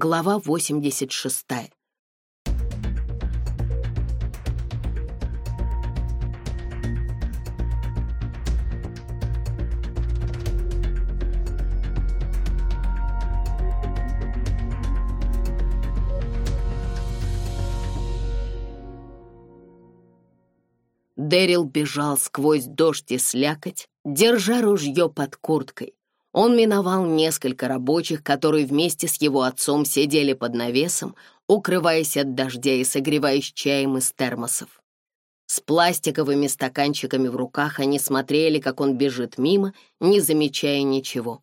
Глава 86. Дэрил бежал сквозь дождь и слякоть, держа ружье под курткой. Он миновал несколько рабочих, которые вместе с его отцом сидели под навесом, укрываясь от дождя и согреваясь чаем из термосов. С пластиковыми стаканчиками в руках они смотрели, как он бежит мимо, не замечая ничего.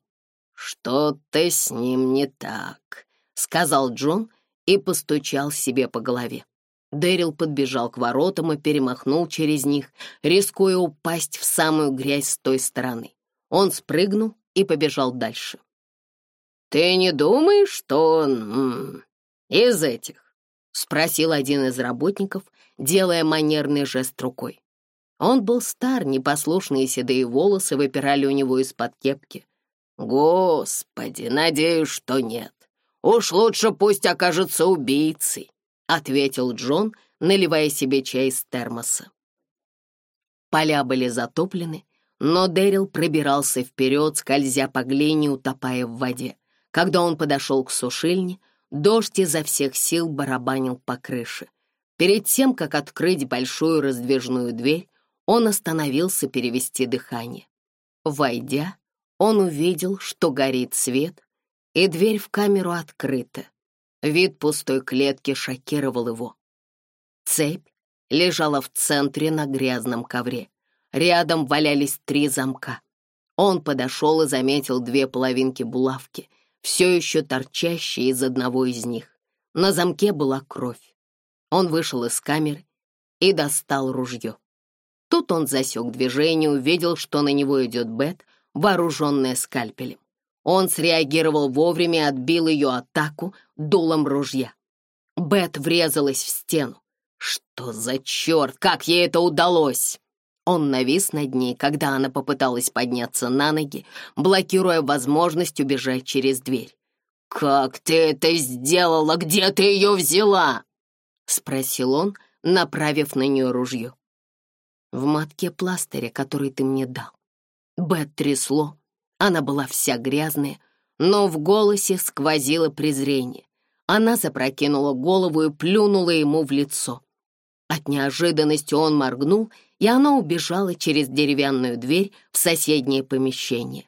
«Что-то с ним не так», — сказал Джон и постучал себе по голове. Дэрил подбежал к воротам и перемахнул через них, рискуя упасть в самую грязь с той стороны. Он спрыгнул и побежал дальше. «Ты не думаешь, что он из этих?» — спросил один из работников, делая манерный жест рукой. Он был стар, непослушные седые волосы выпирали у него из-под кепки. «Господи, надеюсь, что нет. Уж лучше пусть окажется убийцей», — ответил Джон, наливая себе чай из термоса. Поля были затоплены, но Дэрил пробирался вперед, скользя по глине, утопая в воде. Когда он подошел к сушильне, дождь изо всех сил барабанил по крыше. Перед тем, как открыть большую раздвижную дверь, он остановился перевести дыхание. Войдя, он увидел, что горит свет, и дверь в камеру открыта. Вид пустой клетки шокировал его. Цепь лежала в центре на грязном ковре. Рядом валялись три замка. Он подошел и заметил две половинки булавки, все еще торчащие из одного из них. На замке была кровь. Он вышел из камеры и достал ружье. Тут он засек движение, увидел, что на него идет Бет, вооруженная скальпелем. Он среагировал вовремя и отбил ее атаку дулом ружья. Бет врезалась в стену. Что за черт, как ей это удалось? Он навис над ней, когда она попыталась подняться на ноги, блокируя возможность убежать через дверь. «Как ты это сделала? Где ты ее взяла?» — спросил он, направив на нее ружье. «В матке пластыря, который ты мне дал». Бет трясло, она была вся грязная, но в голосе сквозило презрение. Она запрокинула голову и плюнула ему в лицо. От неожиданности он моргнул, и она убежала через деревянную дверь в соседнее помещение.